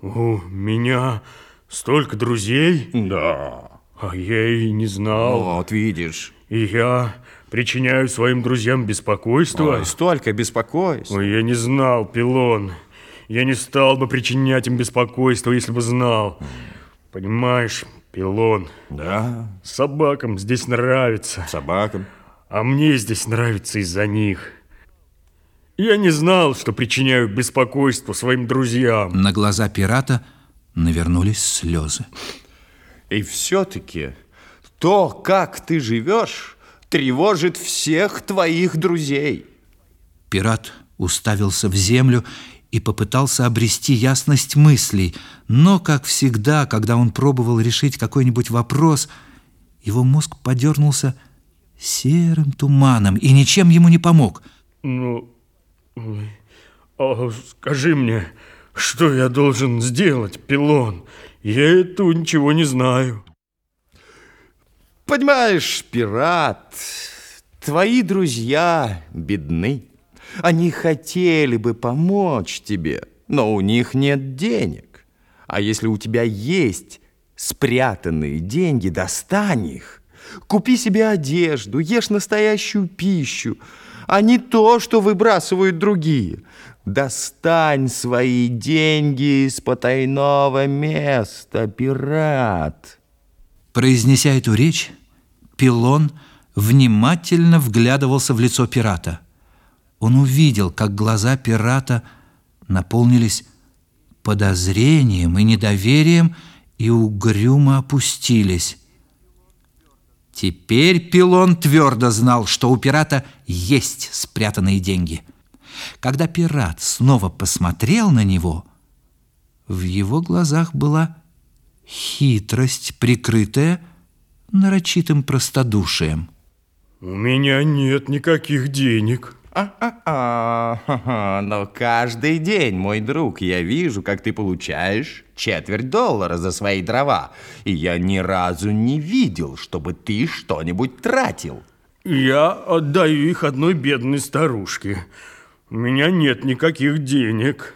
У меня столько друзей, Да. а я и не знал. Вот видишь. И я причиняю своим друзьям беспокойство. Ой, столько беспокойств. Ой, я не знал, Пилон. Я не стал бы причинять им беспокойство, если бы знал. Понимаешь, Пилон, Да, собакам здесь нравится, собакам. а мне здесь нравится из-за них. Я не знал, что причиняю беспокойство своим друзьям. На глаза пирата навернулись слезы. И все-таки то, как ты живешь, тревожит всех твоих друзей. Пират уставился в землю и попытался обрести ясность мыслей, но, как всегда, когда он пробовал решить какой-нибудь вопрос, его мозг подернулся серым туманом и ничем ему не помог. Ну, а скажи мне, что я должен сделать, Пилон? Я этого ничего не знаю. Понимаешь, пират, твои друзья бедны. Они хотели бы помочь тебе, но у них нет денег. А если у тебя есть спрятанные деньги, достань их. Купи себе одежду, ешь настоящую пищу, а не то, что выбрасывают другие. Достань свои деньги из потайного места, пират. Произнеся эту речь, Пилон внимательно вглядывался в лицо пирата. Он увидел, как глаза пирата наполнились подозрением и недоверием и угрюмо опустились. Теперь Пилон твердо знал, что у пирата есть спрятанные деньги. Когда пират снова посмотрел на него, в его глазах была хитрость, прикрытая нарочитым простодушием. У меня нет никаких денег. А-а-а, но каждый день, мой друг, я вижу, как ты получаешь четверть доллара за свои дрова, и я ни разу не видел, чтобы ты что-нибудь тратил. Я отдаю их одной бедной старушке. У меня нет никаких денег.